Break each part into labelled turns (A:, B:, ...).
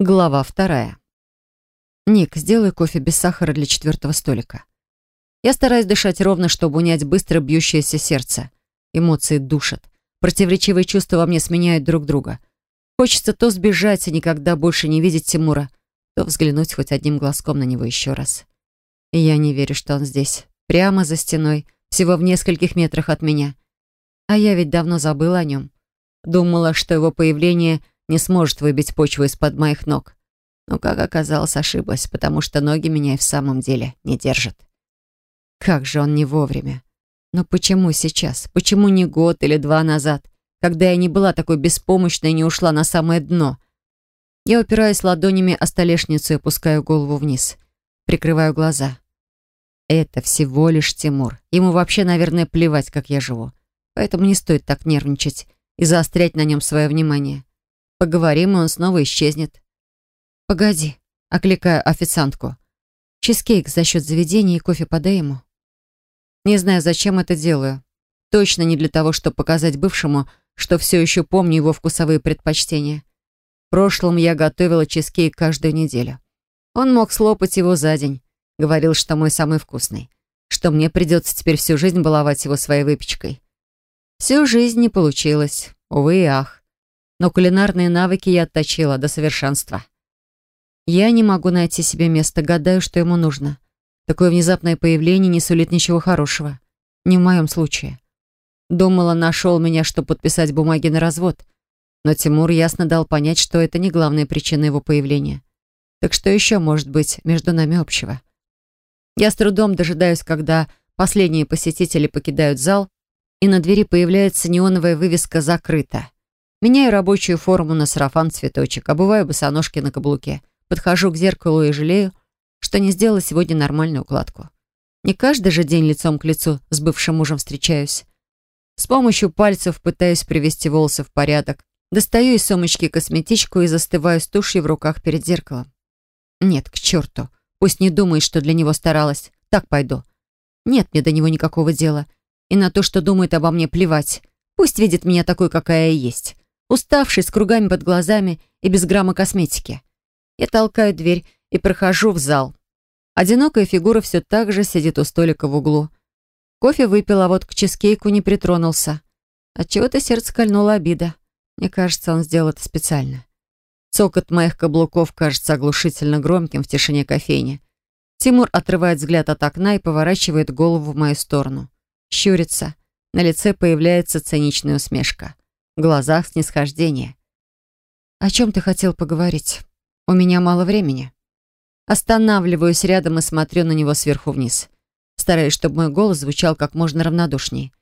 A: Глава вторая. «Ник, сделай кофе без сахара для четвертого столика». Я стараюсь дышать ровно, чтобы унять быстро бьющееся сердце. Эмоции душат. Противоречивые чувства во мне сменяют друг друга. Хочется то сбежать и никогда больше не видеть Тимура, то взглянуть хоть одним глазком на него еще раз. И я не верю, что он здесь. Прямо за стеной, всего в нескольких метрах от меня. А я ведь давно забыла о нем. Думала, что его появление — не сможет выбить почву из-под моих ног. Но, как оказалось, ошиблась, потому что ноги меня и в самом деле не держат. Как же он не вовремя. Но почему сейчас? Почему не год или два назад, когда я не была такой беспомощной и не ушла на самое дно? Я упираюсь ладонями о столешницу и опускаю голову вниз. Прикрываю глаза. Это всего лишь Тимур. Ему вообще, наверное, плевать, как я живу. Поэтому не стоит так нервничать и заострять на нем свое внимание. Поговорим, и он снова исчезнет. «Погоди», — окликаю официантку. «Чизкейк за счет заведения и кофе подай ему». Не знаю, зачем это делаю. Точно не для того, чтобы показать бывшему, что все еще помню его вкусовые предпочтения. В прошлом я готовила чизкейк каждую неделю. Он мог слопать его за день. Говорил, что мой самый вкусный. Что мне придется теперь всю жизнь баловать его своей выпечкой. Всю жизнь не получилось. Увы и ах но кулинарные навыки я отточила до совершенства. Я не могу найти себе место, гадаю, что ему нужно. Такое внезапное появление не сулит ничего хорошего. Не в моем случае. Думала, нашел меня, чтобы подписать бумаги на развод. Но Тимур ясно дал понять, что это не главная причина его появления. Так что еще может быть между нами общего? Я с трудом дожидаюсь, когда последние посетители покидают зал, и на двери появляется неоновая вывеска «Закрыто». Меняю рабочую форму на сарафан-цветочек, обуваю босоножки на каблуке, подхожу к зеркалу и жалею, что не сделала сегодня нормальную укладку. Не каждый же день лицом к лицу с бывшим мужем встречаюсь. С помощью пальцев пытаюсь привести волосы в порядок, достаю из сумочки косметичку и застываю с тушью в руках перед зеркалом. Нет, к черту. Пусть не думает, что для него старалась. Так пойду. Нет мне до него никакого дела. И на то, что думает обо мне, плевать. Пусть видит меня такой, какая я есть уставший, с кругами под глазами и без грамма косметики. Я толкаю дверь и прохожу в зал. Одинокая фигура все так же сидит у столика в углу. Кофе выпил, а вот к чизкейку не притронулся. Отчего-то сердце кольнула обида. Мне кажется, он сделал это специально. Цокот моих каблуков кажется оглушительно громким в тишине кофейни. Тимур отрывает взгляд от окна и поворачивает голову в мою сторону. Щурится. На лице появляется циничная усмешка в глазах снисхождение. «О чем ты хотел поговорить? У меня мало времени». Останавливаюсь рядом и смотрю на него сверху вниз, стараясь, чтобы мой голос звучал как можно равнодушнее.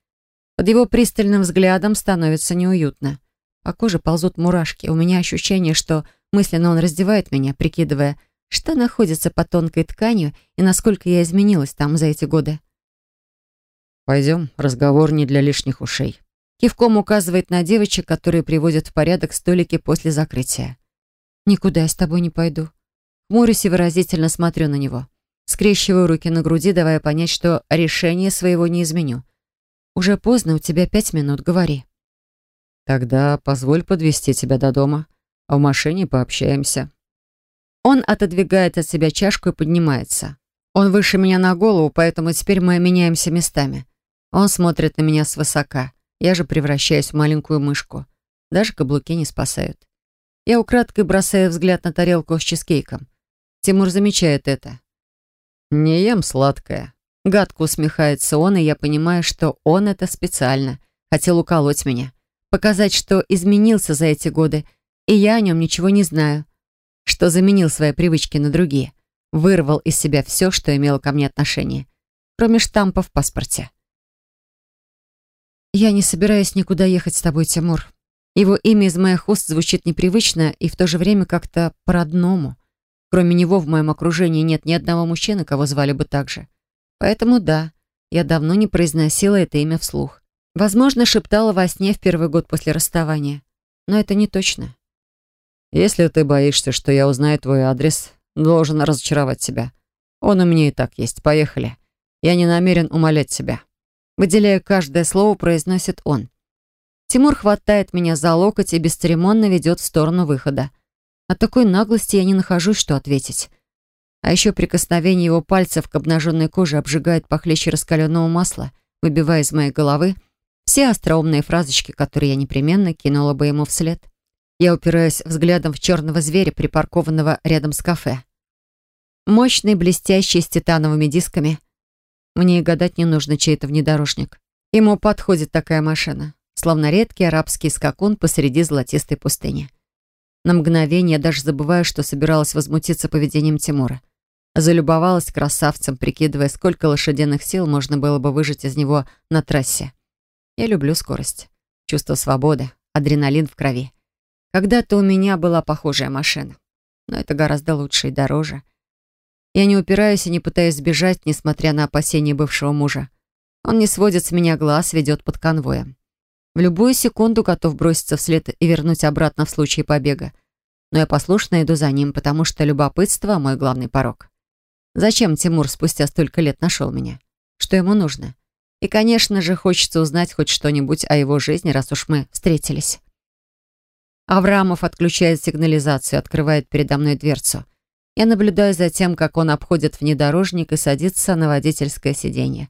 A: Под его пристальным взглядом становится неуютно. По коже ползут мурашки. У меня ощущение, что мысленно он раздевает меня, прикидывая, что находится под тонкой тканью и насколько я изменилась там за эти годы.
B: «Пойдем, разговор не для лишних ушей».
A: Кивком указывает на девочек, которые приводят в порядок столики после закрытия. «Никуда я с тобой не пойду». Хмурюсь и выразительно смотрю на него. Скрещиваю руки на груди, давая понять, что решение своего не изменю. «Уже поздно, у тебя пять минут, говори».
B: «Тогда позволь подвести тебя до дома, а в машине пообщаемся».
A: Он отодвигает от себя чашку и поднимается. Он выше меня на голову, поэтому теперь мы меняемся местами. Он смотрит на меня свысока. Я же превращаюсь в маленькую мышку. Даже каблуки не спасают. Я украдкой бросаю взгляд на тарелку с чизкейком. Тимур замечает это.
B: «Не ем сладкое».
A: Гадко усмехается он, и я понимаю, что он это специально. Хотел уколоть меня. Показать, что изменился за эти годы, и я о нем ничего не знаю. Что заменил свои привычки на другие. Вырвал из себя все, что имело ко мне отношение. Кроме штампа в паспорте. «Я не собираюсь никуда ехать с тобой, Тимур. Его имя из моих уст звучит непривычно и в то же время как-то по-родному. Кроме него в моем окружении нет ни одного мужчины, кого звали бы так же. Поэтому да, я давно не произносила это имя вслух. Возможно, шептала во сне в первый год после расставания. Но это не точно.
B: «Если ты боишься, что я узнаю твой адрес, должен разочаровать тебя. Он у меня и так есть. Поехали. Я не намерен умолять себя».
A: Выделяя каждое слово, произносит он. Тимур хватает меня за локоть и бесцеремонно ведет в сторону выхода. От такой наглости я не нахожусь, что ответить. А еще прикосновение его пальцев к обнаженной коже обжигает похлеще раскаленного масла, выбивая из моей головы все остроумные фразочки, которые я непременно кинула бы ему вслед. Я упираюсь взглядом в черного зверя, припаркованного рядом с кафе. Мощный, блестящий, с титановыми дисками. Мне и гадать не нужно, чей это внедорожник. Ему подходит такая машина, словно редкий арабский скакун посреди золотистой пустыни. На мгновение даже забываю, что собиралась возмутиться поведением Тимура. Залюбовалась красавцем, прикидывая, сколько лошадиных сил можно было бы выжать из него на трассе. Я люблю скорость, чувство свободы, адреналин в крови. Когда-то у меня была похожая машина, но это гораздо лучше и дороже. Я не упираюсь и не пытаюсь сбежать, несмотря на опасения бывшего мужа. Он не сводит с меня глаз, ведет под конвоем. В любую секунду готов броситься вслед и вернуть обратно в случае побега. Но я послушно иду за ним, потому что любопытство — мой главный порог. Зачем Тимур спустя столько лет нашел меня? Что ему нужно? И, конечно же, хочется узнать хоть что-нибудь о его жизни, раз уж мы встретились. Аврамов отключает сигнализацию, открывает передо мной дверцу. Я наблюдаю за тем, как он обходит внедорожник и садится на водительское сиденье.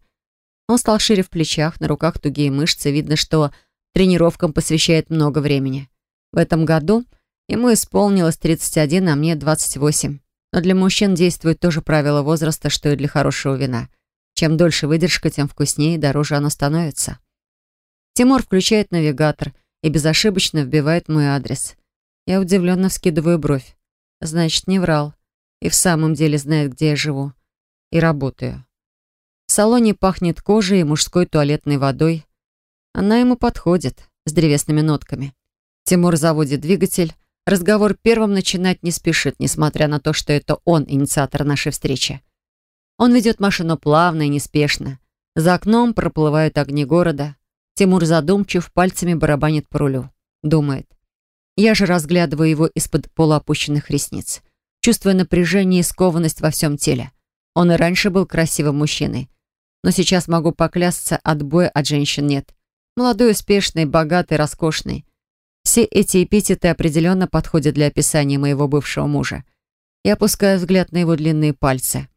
A: Он стал шире в плечах, на руках тугие мышцы, видно, что тренировкам посвящает много времени. В этом году ему исполнилось 31, а мне 28. Но для мужчин действует то же правило возраста, что и для хорошего вина. Чем дольше выдержка, тем вкуснее и дороже оно становится. Тимур включает навигатор и безошибочно вбивает мой адрес. Я удивленно вскидываю бровь. Значит, не врал. И в самом деле знает, где я живу. И работаю. В салоне пахнет кожей и мужской туалетной водой. Она ему подходит, с древесными нотками. Тимур заводит двигатель, Разговор первым начинать не спешит, несмотря на то, что это он инициатор нашей встречи. Он ведет машину плавно и неспешно. За окном проплывают огни города. Тимур задумчив, пальцами барабанит по рулю. Думает. Я же разглядываю его из-под полуопущенных ресниц. Чувствуя напряжение и скованность во всем теле. Он и раньше был красивым мужчиной. Но сейчас могу поклясться, отбоя от женщин нет. Молодой, успешный, богатый, роскошный. Все эти эпитеты определенно подходят для описания моего бывшего мужа. Я опускаю взгляд на его длинные пальцы.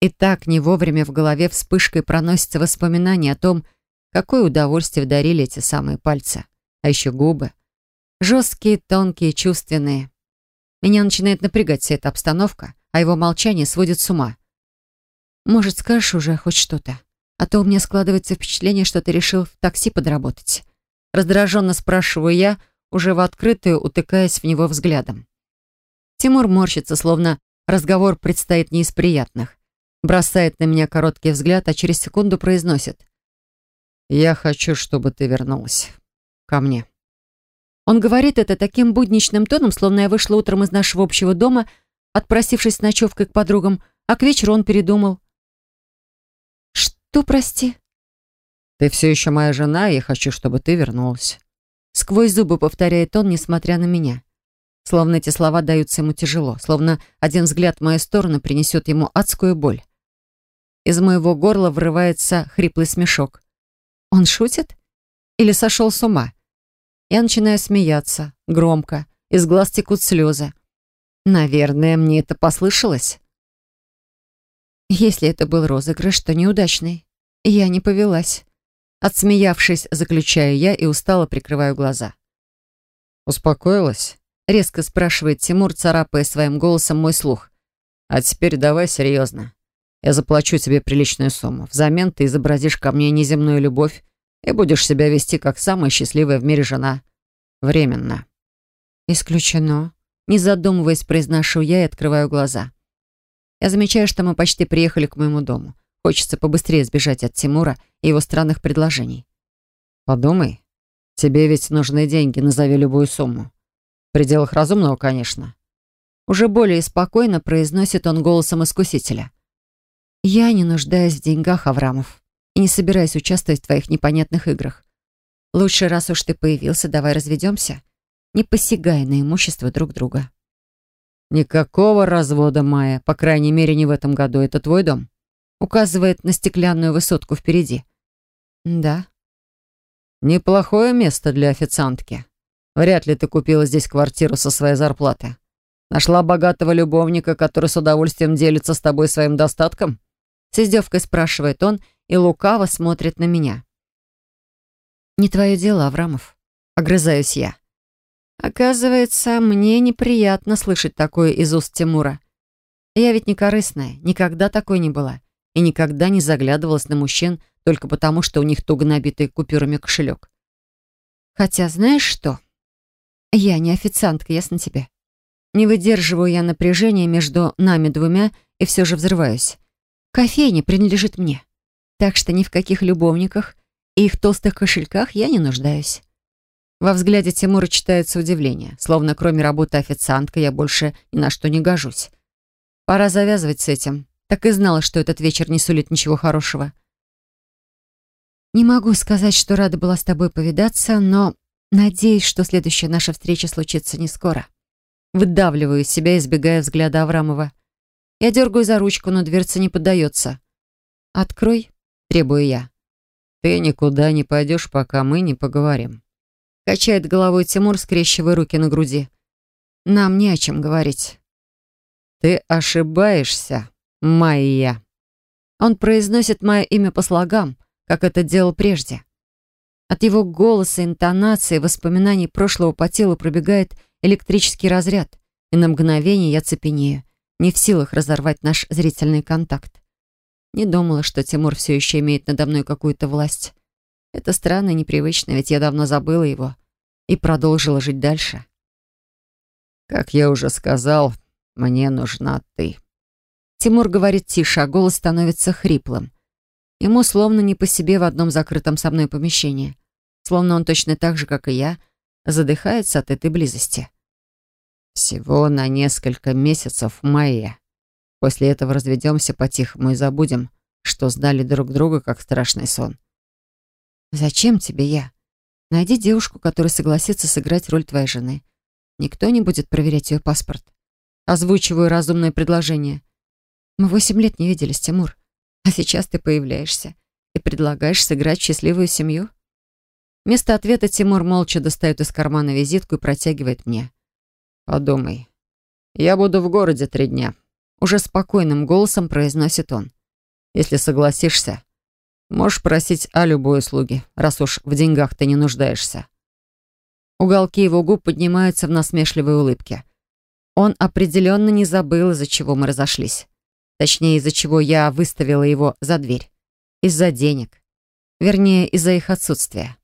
A: И так не вовремя в голове вспышкой проносятся воспоминания о том, какое удовольствие дарили эти самые пальцы. А еще губы. Жесткие, тонкие, чувственные. Меня начинает напрягать вся эта обстановка, а его молчание сводит с ума. «Может, скажешь уже хоть что-то? А то у меня складывается впечатление, что ты решил в такси подработать». Раздраженно спрашиваю я, уже в открытую, утыкаясь в него взглядом. Тимур морщится, словно разговор предстоит не из приятных. Бросает на меня короткий взгляд, а через секунду произносит. «Я хочу, чтобы ты вернулась. Ко мне». Он говорит это таким будничным тоном, словно я вышла утром из нашего общего дома, отпросившись с ночевкой к подругам, а к вечеру он передумал. «Что, прости?»
B: «Ты все еще моя жена, и я хочу, чтобы ты вернулась».
A: Сквозь зубы повторяет он, несмотря на меня. Словно эти слова даются ему тяжело, словно один взгляд в мою сторону принесет ему адскую боль. Из моего горла вырывается хриплый смешок. Он шутит? Или сошел с ума? Я начинаю смеяться, громко, из глаз текут слезы. Наверное, мне это послышалось. Если это был розыгрыш, то неудачный. Я не повелась. Отсмеявшись, заключаю я и устало прикрываю глаза.
B: «Успокоилась?»
A: — резко спрашивает Тимур, царапая своим голосом мой слух.
B: «А теперь давай серьезно. Я заплачу тебе приличную сумму. Взамен ты изобразишь ко мне неземную любовь и будешь себя вести как самая счастливая в мире жена. Временно».
A: «Исключено». Не задумываясь, произношу я и открываю глаза. Я замечаю, что мы почти приехали к моему дому. Хочется побыстрее сбежать от Тимура и его странных предложений.
B: «Подумай. Тебе ведь нужны деньги, назови любую сумму. В пределах разумного, конечно».
A: Уже более спокойно произносит он голосом искусителя. «Я не нуждаюсь в деньгах, Аврамов, и не собираюсь участвовать в твоих непонятных играх. Лучше, раз уж ты появился, давай разведемся, не посягая на имущество друг друга».
B: «Никакого развода, Майя, по крайней мере, не в этом году. Это твой дом?» Указывает на стеклянную высотку впереди.
A: Да.
B: Неплохое место для официантки. Вряд ли ты купила здесь квартиру со своей зарплаты. Нашла богатого любовника, который с удовольствием делится с тобой своим достатком?»
A: С издевкой спрашивает он и лукаво смотрит на меня. «Не твое дело, Аврамов», — огрызаюсь я. Оказывается, мне неприятно слышать такое из уст Тимура. Я ведь не корыстная, никогда такой не была. И никогда не заглядывалась на мужчин только потому, что у них туго набитый купюрами кошелек. Хотя знаешь что? Я не официантка, ясно тебе? Не выдерживаю я напряжения между нами двумя и все же взрываюсь. Кофейня принадлежит мне. Так что ни в каких любовниках и их толстых кошельках я не нуждаюсь. Во взгляде Тимура читается удивление, словно кроме работы официанткой я больше ни на что не гожусь. Пора завязывать с этим. Так и знала, что этот вечер не сулит ничего хорошего. Не могу сказать, что рада была с тобой повидаться, но надеюсь, что следующая наша встреча случится не скоро. Выдавливаю себя, избегая взгляда Аврамова. Я дергаю за ручку, но дверца не поддается. «Открой», — требую я.
B: «Ты никуда не пойдешь, пока мы не поговорим».
A: Качает головой Тимур, скрещивая руки на груди. Нам не о чем говорить.
B: Ты ошибаешься, Майя.
A: Он произносит мое имя по слогам, как это делал прежде. От его голоса, интонации, воспоминаний прошлого по телу пробегает электрический разряд, и на мгновение я цепенею, не в силах разорвать наш зрительный контакт. Не думала, что Тимур все еще имеет надо мной какую-то власть. Это странно и непривычно, ведь я давно забыла его и продолжила жить дальше.
B: «Как я уже сказал, мне нужна ты».
A: Тимур говорит тише, а голос становится хриплым. Ему словно не по себе в одном закрытом со мной помещении. Словно он точно так же, как и я, задыхается от этой близости.
B: «Всего на несколько месяцев Майя. После этого разведемся по-тихому и забудем, что знали друг друга, как страшный сон.
A: «Зачем тебе я? Найди девушку, которая согласится сыграть роль твоей жены. Никто не будет проверять ее паспорт. Озвучиваю разумное предложение. Мы восемь лет не виделись, Тимур. А сейчас ты появляешься и предлагаешь сыграть счастливую семью?» Вместо ответа Тимур молча достает из кармана визитку и протягивает мне.
B: «Подумай. Я буду в городе три дня», — уже спокойным голосом произносит он. «Если согласишься, Можешь просить о любой услуге, раз уж в деньгах ты не нуждаешься».
A: Уголки его губ поднимаются в насмешливой улыбке. Он определенно не забыл, из-за чего мы разошлись. Точнее, из-за чего я выставила его за дверь. Из-за денег. Вернее, из-за их отсутствия.